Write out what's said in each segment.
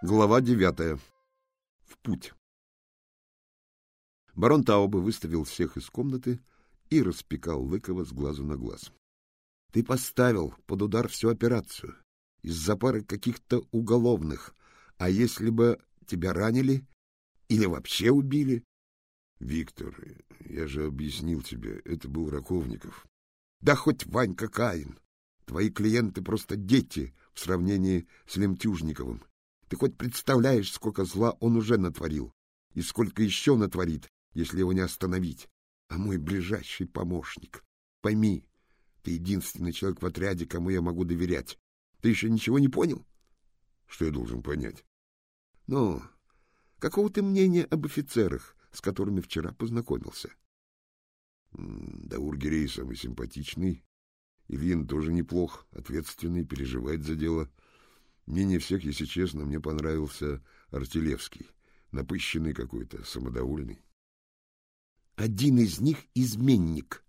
Глава девятая. В путь. Барон Таубе выставил всех из комнаты и распекал Лыкова с глазу на глаз. — Ты поставил под удар всю операцию из-за пары каких-то уголовных, а если бы тебя ранили или вообще убили? — Виктор, я же объяснил тебе, это был Раковников. — Да хоть Ванька Каин. Твои клиенты просто дети в сравнении с Лемтюжниковым. Ты хоть представляешь, сколько зла он уже натворил, и сколько еще натворит, если его не остановить? А мой ближайший помощник. Пойми, ты единственный человек в отряде, кому я могу доверять. Ты еще ничего не понял? Что я должен понять? Ну, какого ты мнения об офицерах, с которыми вчера познакомился? Даур Гирей самый симпатичный. Ильин тоже неплох, ответственный, переживает за дело. — Менее всех, если честно, мне понравился Артилевский, напыщенный какой-то, самодовольный. Один из них — изменник.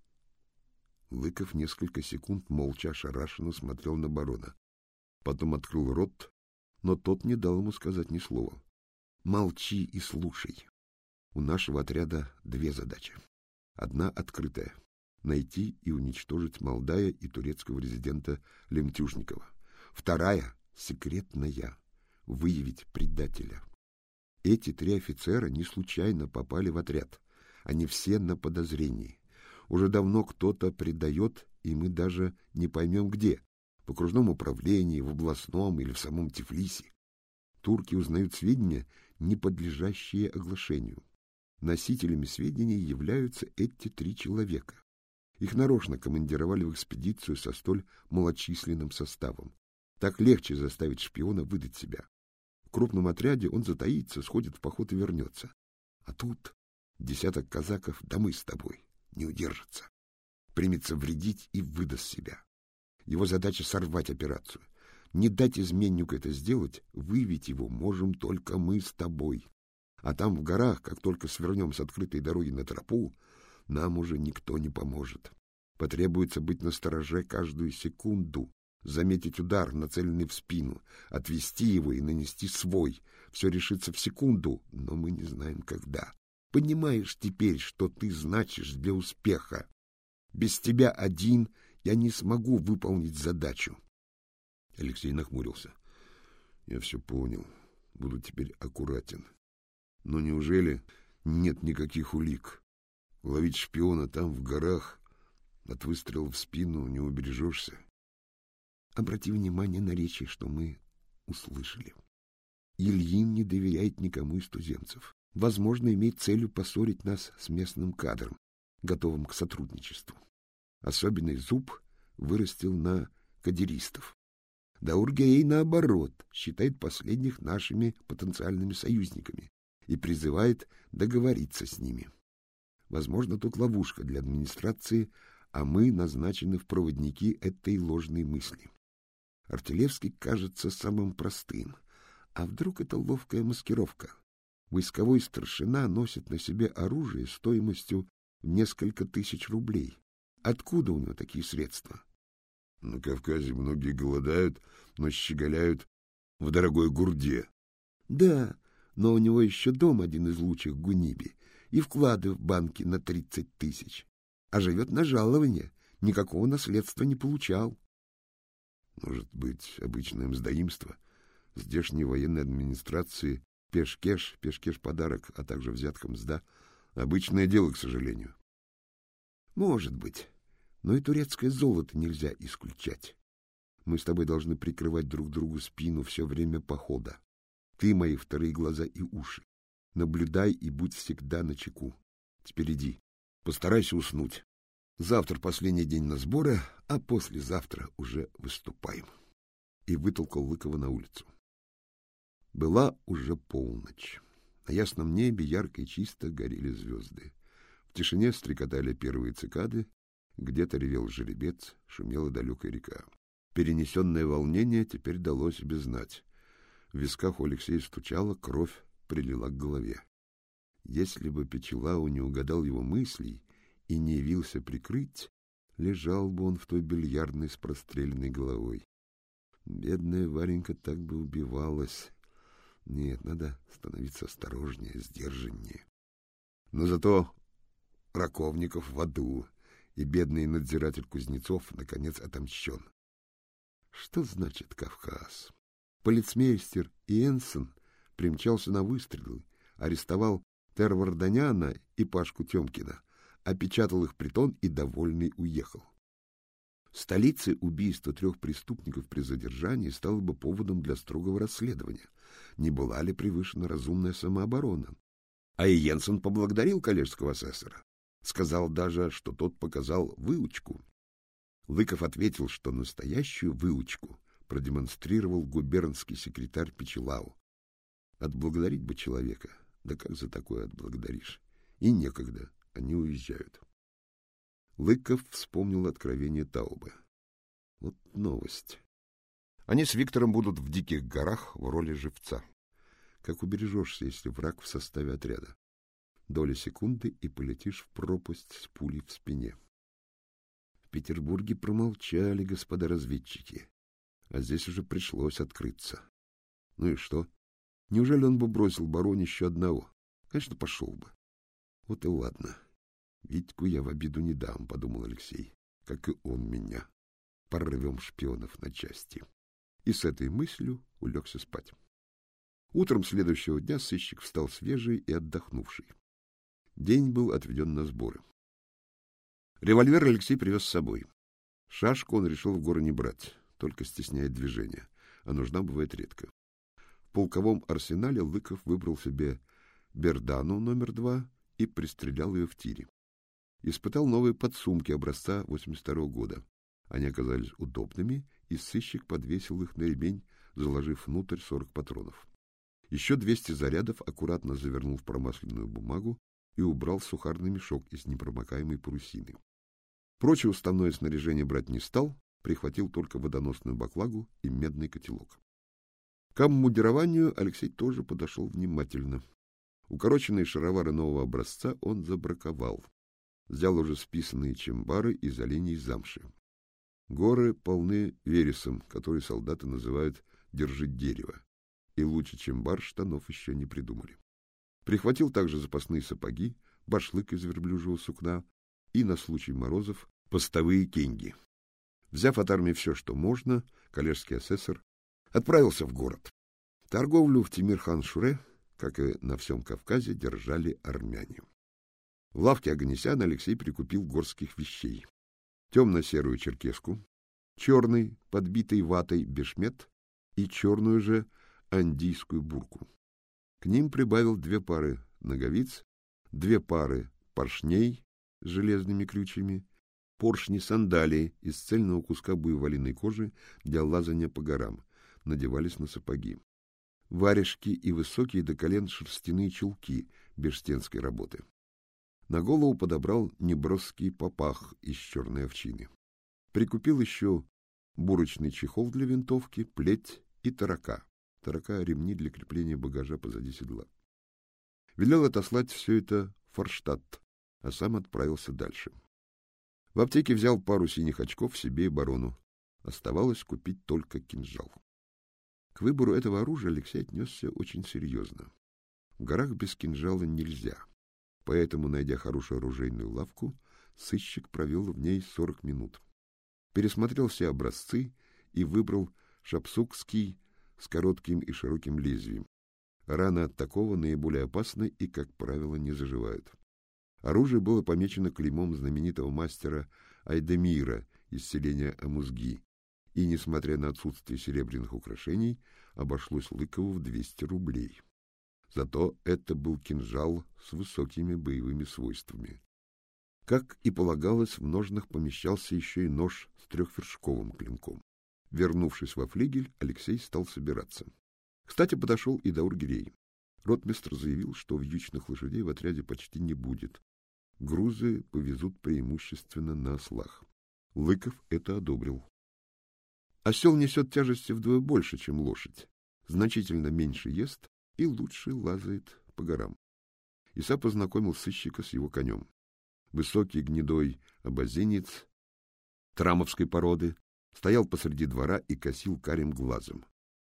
Лыков несколько секунд молча ошарашенно смотрел на барона. Потом открыл рот, но тот не дал ему сказать ни слова. Молчи и слушай. У нашего отряда две задачи. Одна открытая — найти и уничтожить Молдая и турецкого резидента Лемтюжникова. Вторая секретная — выявить предателя. Эти три офицера не случайно попали в отряд. Они все на подозрении. Уже давно кто-то предает, и мы даже не поймем где — в окружном управлении, в областном или в самом Тифлисе. Турки узнают сведения, не подлежащие оглашению. Носителями сведений являются эти три человека. Их нарочно командировали в экспедицию со столь малочисленным составом. Так легче заставить шпиона выдать себя. В крупном отряде он затаится, сходит в поход и вернется. А тут десяток казаков, да мы с тобой, не удержится. Примется вредить и выдаст себя. Его задача — сорвать операцию. Не дать изменнику это сделать, выявить его можем только мы с тобой. А там в горах, как только свернем с открытой дороги на тропу, нам уже никто не поможет. Потребуется быть настороже каждую секунду, заметить удар, нацеленный в спину, отвести его и нанести свой. Все решится в секунду, но мы не знаем когда. Понимаешь теперь, что ты значишь для успеха? Без тебя один я не смогу выполнить задачу. Алексей нахмурился. Я все понял. Буду теперь аккуратен. Но неужели нет никаких улик? Ловить шпиона там, в горах, от выстрела в спину не убережешься. Обрати внимание на речи, что мы услышали. Ильин не доверяет никому из туземцев. Возможно, имеет целью поссорить нас с местным кадром, готовым к сотрудничеству. Особенный зуб вырастил на кадеристов. Даургей, наоборот, считает последних нашими потенциальными союзниками и призывает договориться с ними. Возможно, тут ловушка для администрации, а мы назначены в проводники этой ложной мысли. Артилевский кажется самым простым. А вдруг это ловкая маскировка? Войсковой старшина носит на себе оружие стоимостью в несколько тысяч рублей. Откуда у него такие средства? На Кавказе многие голодают, но щеголяют в дорогой гурде. Да, но у него еще дом один из лучших в Гуниби и вклады в банке на тридцать тысяч. А живет на жалование, никакого наследства не получал. Может быть, обычное мздоимство здешней военной администрации, пешкеш, пешкеш-подарок, а также взятка мзда. Обычное дело, к сожалению. Может быть, но и турецкое золото нельзя исключать. Мы с тобой должны прикрывать друг другу спину все время похода. Ты мои вторые глаза и уши. Наблюдай и будь всегда на чеку. Теперь иди. Постарайся уснуть. Завтра последний день на сборы, а послезавтра уже выступаем. И вытолкал Лыкова на улицу. Была уже полночь. На ясном небе ярко и чисто горели звезды. В тишине стрекотали первые цикады, где-то ревел жеребец, шумела далекая река. Перенесенное волнение теперь далось себе знать. В висках у Алексея стучало, кровь прилила к голове. Если бы Печелау не угадал его мыслей, и не явился прикрыть, лежал бы он в той бильярдной с простреленной головой. Бедная Варенька так бы убивалась. Нет, надо становиться осторожнее, сдержаннее. Но зато Раковников в аду, и бедный надзиратель Кузнецов, наконец, отомщен. Что значит Кавказ? Полицмейстер Иенсен примчался на выстрелы, арестовал Терварданяна и Пашку Тёмкина, опечатал их притон и, довольный, уехал. В столице убийство трех преступников при задержании стало бы поводом для строгого расследования. Не была ли превышена разумная самооборона? А Иенсен поблагодарил коллежского асессора. Сказал даже, что тот показал выучку. Лыков ответил, что настоящую выучку продемонстрировал губернский секретарь Печелау. Отблагодарить бы человека, да как за такое отблагодаришь? И некогда, они уезжают. Лыков вспомнил откровение Таубы. Вот новость. Они с Виктором будут в диких горах в роли живца. Как убережешься, если враг в составе отряда? Доля секунды, и полетишь в пропасть с пулей в спине. В Петербурге промолчали господа разведчики, а здесь уже пришлось открыться. Ну и что? Неужели он бы бросил барон еще одного? Конечно, пошел бы. Вот и ладно. Витьку я в обиду не дам, подумал Алексей, как и он меня. Порвем шпионов на части. И с этой мыслью улегся спать. Утром следующего дня сыщик встал свежий и отдохнувший. День был отведен на сборы. Револьвер Алексей привез с собой. Шашку он решил в горы не брать, только стесняет движение, а нужна бывает редко. В полковом арсенале Лыков выбрал себе Бердану номер два и пристрелял ее в тире. Испытал новые подсумки образца 82 -го года. Они оказались удобными, и сыщик подвесил их на ремень, заложив внутрь 40 патронов. Еще 200 зарядов аккуратно завернул в промасленную бумагу и убрал сухарный мешок из непромокаемой парусины. Прочее уставное снаряжение брать не стал, прихватил только водоносную баклагу и медный котелок. К обмундированию Алексей тоже подошел внимательно. Укороченные шаровары нового образца он забраковал. Взял уже списанные чембары из оленей замши. Горы полны вересом, который солдаты называют «держить дерево», и лучше чембар штанов еще не придумали. Прихватил также запасные сапоги, башлык из верблюжьего сукна и, на случай морозов, постовые кенги. Взяв от армии все, что можно, коллежский асессор отправился в город. Торговлю в Тимир-хан-Шуре, как и на всем Кавказе, держали армяне. В лавке Аганесяна Алексей прикупил горских вещей. Темно-серую черкеску, черный, подбитый ватой бешмет и черную же андийскую бурку. К ним прибавил две пары ноговиц, две пары поршней с железными крючьями, поршни сандалии из цельного куска буйволиной кожи для лазания по горам, надевались на сапоги. Варежки и высокие до колен шерстяные чулки бешстенской работы. На голову подобрал неброский попах из черной овчины. Прикупил еще бурочный чехол для винтовки, плеть и тарака тарака ремни для крепления багажа позади седла. Велел отослать все это в Форштадт, а сам отправился дальше. В аптеке взял пару синих очков себе и барону. Оставалось купить только кинжал. К выбору этого оружия Алексей отнесся очень серьезно. В горах без кинжала нельзя. Поэтому, найдя хорошую оружейную лавку, сыщик провел в ней сорок минут. Пересмотрел все образцы и выбрал шапсукский с коротким и широким лезвием. Раны от такого наиболее опасны и, как правило, не заживают. Оружие было помечено клеймом знаменитого мастера Айдемира из селения Амузги, и, несмотря на отсутствие серебряных украшений, обошлось Лыкову в 200 рублей. Зато это был кинжал с высокими боевыми свойствами. Как и полагалось, в ножнах помещался еще и нож с трехвершковым клинком. Вернувшись во флигель, Алексей стал собираться. Кстати, подошел и Даур Гирей. Ротмистр заявил, что вьючных лошадей в отряде почти не будет. Грузы повезут преимущественно на ослах. Лыков это одобрил. Осел несет тяжести вдвое больше, чем лошадь, значительно меньше ест и лучше лазает по горам. Иса познакомил сыщика с его конем. Высокий гнедой обозинец трамовской породы стоял посреди двора и косил карим глазом.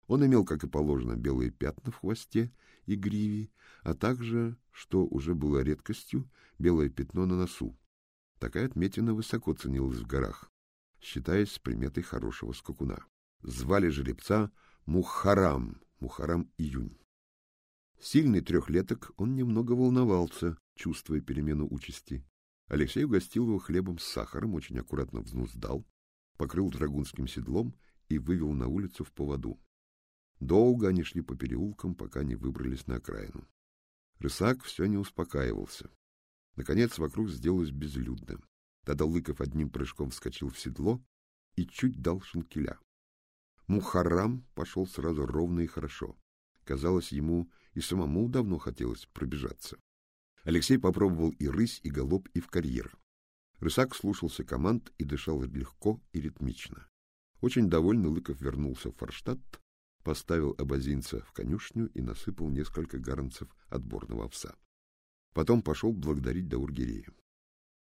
Он имел, как и положено, белые пятна в хвосте и гриве, а также, что уже было редкостью, белое пятно на носу. Такая отметина высоко ценилась в горах, считаясь приметой хорошего скакуна. Звали жеребца Мухарам, Мухарам Июнь. Сильный трехлеток, он немного волновался, чувствуя перемену участи. Алексей угостил его хлебом с сахаром, очень аккуратно взнуздал, покрыл драгунским седлом и вывел на улицу в поводу. Долго они шли по переулкам, пока не выбрались на окраину. Рысак все не успокаивался. Наконец вокруг сделалось безлюдно. Тогда Лыков одним прыжком вскочил в седло и чуть дал шинкеля. Мухаррам пошел сразу ровно и хорошо. Казалось, ему и самому давно хотелось пробежаться. Алексей попробовал и рысь, и галоп, и в карьер. Рысак слушался команд и дышал легко и ритмично. Очень довольный Лыков вернулся в Форштадт, поставил обозинца в конюшню и насыпал несколько гарнцев отборного овса. Потом пошел благодарить Даургирея.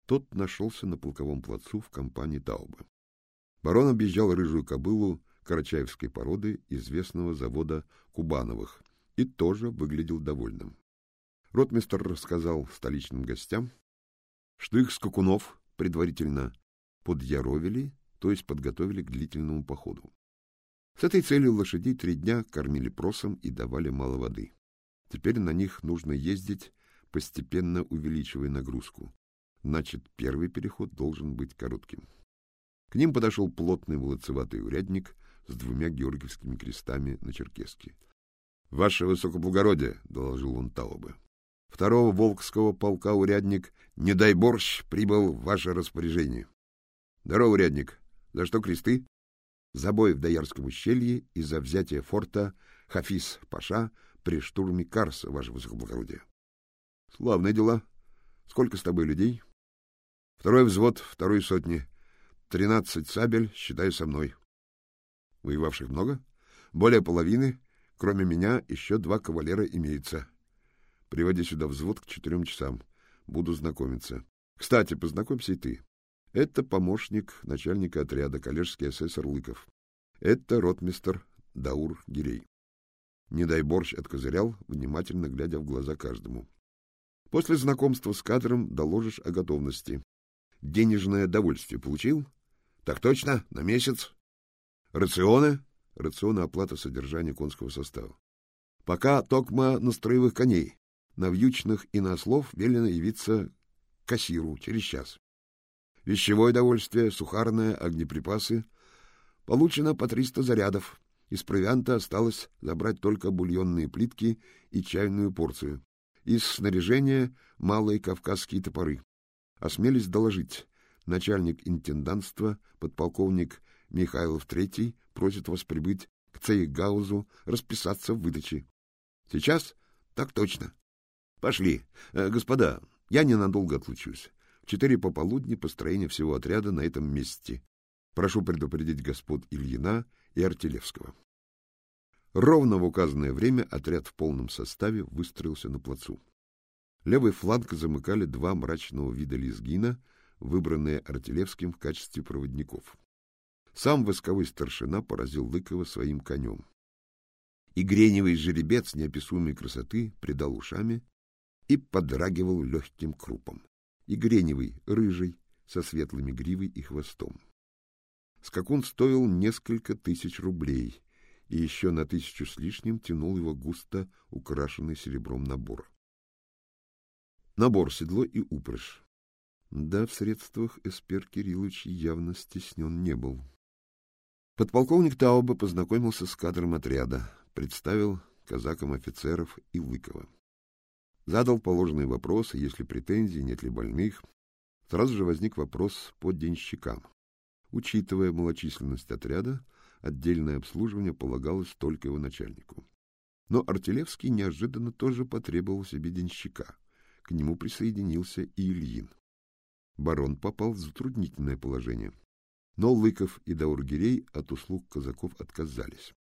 Тот нашелся на полковом плацу в компании Таубы. Барон объезжал рыжую кобылу карачаевской породы известного завода Кубановых и тоже выглядел довольным. Ротмистр рассказал столичным гостям, что их скакунов предварительно подъяровили, то есть подготовили к длительному походу. С этой целью лошадей три дня кормили просом и давали мало воды. Теперь на них нужно ездить, постепенно увеличивая нагрузку. Значит, первый переход должен быть коротким. К ним подошел плотный волоцеватый урядник с двумя георгиевскими крестами на черкеске. — Ваше высокоблагородие, — доложил он Таубе. — Второго волкского полка урядник, не дай борщ, прибыл в ваше распоряжение. — Здорово, урядник. За что кресты? За бой в Доярском ущелье и за взятие форта Хафиз-Паша при штурме Карса, ваше высокоблагородие. — Славные дела. Сколько с тобой людей? — Второй взвод, второй сотни. Тринадцать сабель, считай со мной. Воевавших много? Более половины. Кроме меня, еще два кавалера имеются. Приводи сюда взвод к четырем часам. Буду знакомиться. Кстати, познакомься и ты. Это помощник начальника отряда, коллежский асессор Лыков. Это ротмистер Даур Гирей. Не дай борщ откозырял, внимательно глядя в глаза каждому. После знакомства с кадром доложишь о готовности. Денежное довольствие получил? Так точно, на месяц. Рационы? Рационы оплата содержания конского состава. Пока токма на строевых коней. На вьючных и на ослов велено явиться кассиру через час. Вещевое довольствие, сухарное, огнеприпасы. Получено по 300 зарядов. Из провианта осталось забрать только бульонные плитки и чайную порцию. Из снаряжения малые кавказские топоры. Осмелись доложить. Начальник интендантства, подполковник Михайлов III просит вас прибыть к Цейгаузу, расписаться в выдаче. Сейчас? Так точно. Пошли. Э, господа, я ненадолго отлучусь. В четыре пополудни построение всего отряда на этом месте. Прошу предупредить господ Ильина и Артилевского. Ровно в указанное время отряд в полном составе выстроился на плацу. Левый фланг замыкали два мрачного вида лезгина, выбранные Артилевским в качестве проводников. Сам восковой старшина поразил Лыкова своим конем. И греневый жеребец неописуемой красоты придал ушами и подрагивал легким крупом. И греневый, рыжий, со светлыми гривой и хвостом. Скакун стоил несколько тысяч рублей, и еще на тысячу с лишним тянул его густо украшенный серебром набор. Набор седло и упряжь. Да, в средствах Эспер Кириллович явно стеснен не был. Подполковник Тауба познакомился с кадром отряда, представил казакам офицеров и Лыкова. Задал положенные вопросы, если претензий, нет ли больных. Сразу же возник вопрос по денщикам. Учитывая малочисленность отряда, отдельное обслуживание полагалось только его начальнику. Но Артилевский неожиданно тоже потребовал себе денщика. К нему присоединился и Ильин. Барон попал в затруднительное положение. Но Лыков и Даургирей от услуг казаков отказались.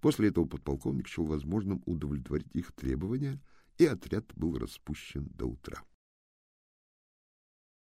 После этого подполковник счел возможным удовлетворить их требования, и отряд был распущен до утра.